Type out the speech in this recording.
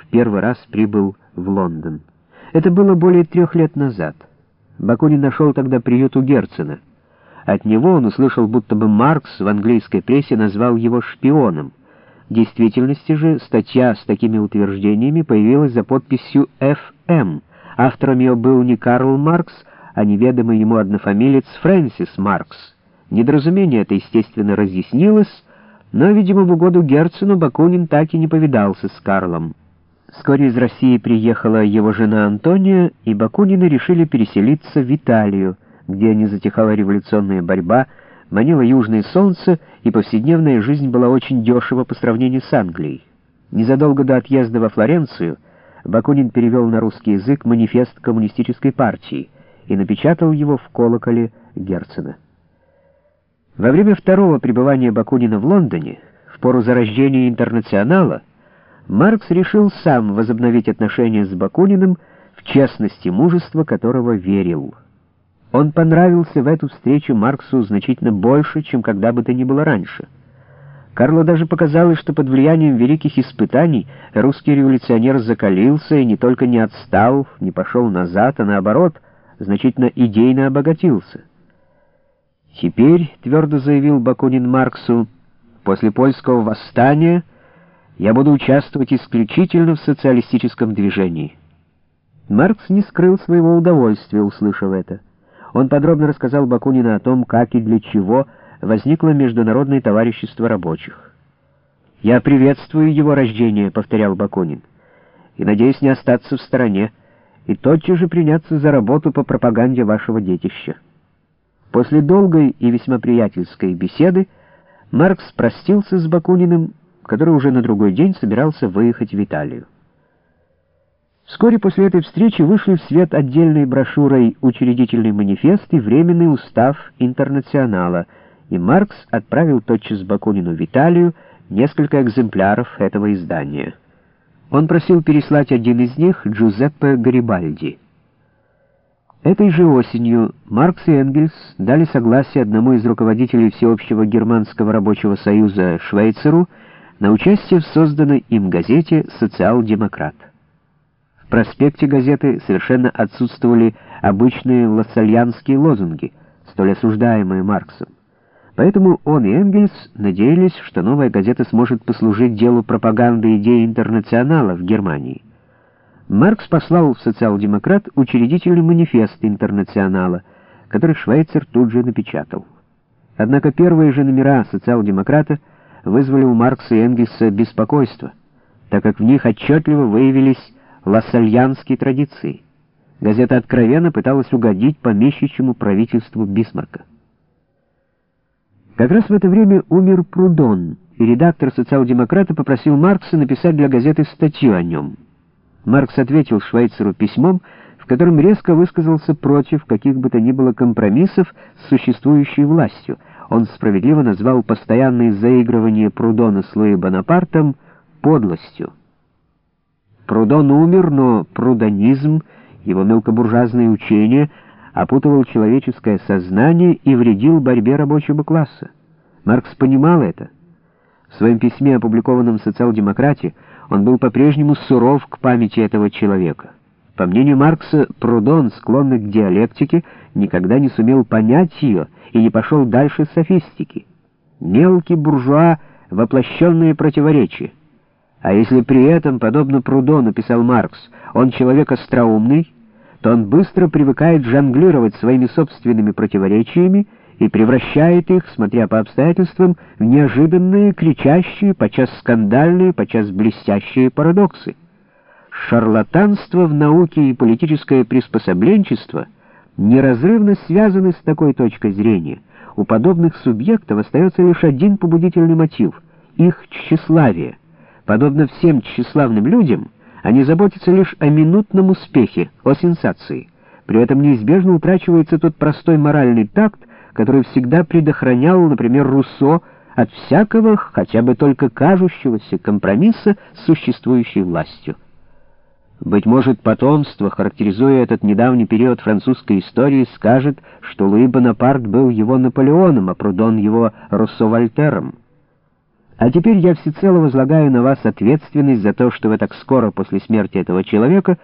в первый раз прибыл в Лондон. Это было более трех лет назад. Бакунин нашел тогда приют у Герцена. От него он услышал, будто бы Маркс в английской прессе назвал его шпионом. В действительности же статья с такими утверждениями появилась за подписью «Ф.М». Автором ее был не Карл Маркс, а неведомый ему однофамилец Фрэнсис Маркс. Недоразумение это, естественно, разъяснилось, но, видимо, в угоду Герцену Бакунин так и не повидался с Карлом. Вскоре из России приехала его жена Антония, и Бакунины решили переселиться в Италию, где не затихала революционная борьба, манило южное солнце, и повседневная жизнь была очень дешева по сравнению с Англией. Незадолго до отъезда во Флоренцию Бакунин перевел на русский язык манифест коммунистической партии и напечатал его в колоколе Герцена. Во время второго пребывания Бакунина в Лондоне, в пору зарождения интернационала, Маркс решил сам возобновить отношения с Бакуниным, в честности мужества которого верил. Он понравился в эту встречу Марксу значительно больше, чем когда бы то ни было раньше. Карлу даже показалось, что под влиянием великих испытаний русский революционер закалился и не только не отстал, не пошел назад, а наоборот, значительно идейно обогатился. «Теперь», — твердо заявил Бакунин Марксу, — «после польского восстания я буду участвовать исключительно в социалистическом движении». Маркс не скрыл своего удовольствия, услышав это. Он подробно рассказал Бакунину о том, как и для чего возникло Международное товарищество рабочих. «Я приветствую его рождение», — повторял Бакунин, — «и надеюсь не остаться в стороне и тотчас же приняться за работу по пропаганде вашего детища». После долгой и весьма приятельской беседы Маркс простился с Бакуниным, который уже на другой день собирался выехать в Италию. Вскоре после этой встречи вышли в свет отдельной брошюрой «Учредительный манифест» и «Временный устав Интернационала», и Маркс отправил тотчас Бакунину в Италию несколько экземпляров этого издания. Он просил переслать один из них Джузеппе Гарибальди. Этой же осенью Маркс и Энгельс дали согласие одному из руководителей Всеобщего германского рабочего союза Швейцеру на участие в созданной им газете «Социал-демократ». В проспекте газеты совершенно отсутствовали обычные лассальянские лозунги, столь осуждаемые Марксом. Поэтому он и Энгельс надеялись, что новая газета сможет послужить делу пропаганды идеи интернационала в Германии. Маркс послал в «Социал-демократ» учредительный манифест «Интернационала», который Швейцер тут же напечатал. Однако первые же номера «Социал-демократа» вызвали у Маркса и Энгельса беспокойство, так как в них отчетливо выявились лассальянские традиции. Газета откровенно пыталась угодить помещичьему правительству Бисмарка. Как раз в это время умер Прудон, и редактор «Социал-демократа» попросил Маркса написать для газеты статью о нем — Маркс ответил Швейцеру письмом, в котором резко высказался против каких бы то ни было компромиссов с существующей властью. Он справедливо назвал постоянное заигрывание Прудона с Луи Бонапартом подлостью. Прудон умер, но прудонизм, его мелкобуржуазные учения, опутывал человеческое сознание и вредил борьбе рабочего класса. Маркс понимал это. В своем письме, опубликованном в «Социал-демократе», он был по-прежнему суров к памяти этого человека. По мнению Маркса, Прудон, склонный к диалектике, никогда не сумел понять ее и не пошел дальше софистики. Мелкий буржуа — воплощенные противоречия. А если при этом, подобно Прудону, писал Маркс, он человек остроумный, то он быстро привыкает жонглировать своими собственными противоречиями и превращает их, смотря по обстоятельствам, в неожиданные, кричащие, подчас скандальные, подчас блестящие парадоксы. Шарлатанство в науке и политическое приспособленчество неразрывно связаны с такой точкой зрения. У подобных субъектов остается лишь один побудительный мотив — их тщеславие. Подобно всем тщеславным людям, они заботятся лишь о минутном успехе, о сенсации. При этом неизбежно утрачивается тот простой моральный такт, который всегда предохранял, например, Руссо от всякого, хотя бы только кажущегося компромисса с существующей властью. Быть может, потомство, характеризуя этот недавний период французской истории, скажет, что Луи Бонапарт был его Наполеоном, а Прудон его Руссо-Вольтером. А теперь я всецело возлагаю на вас ответственность за то, что вы так скоро после смерти этого человека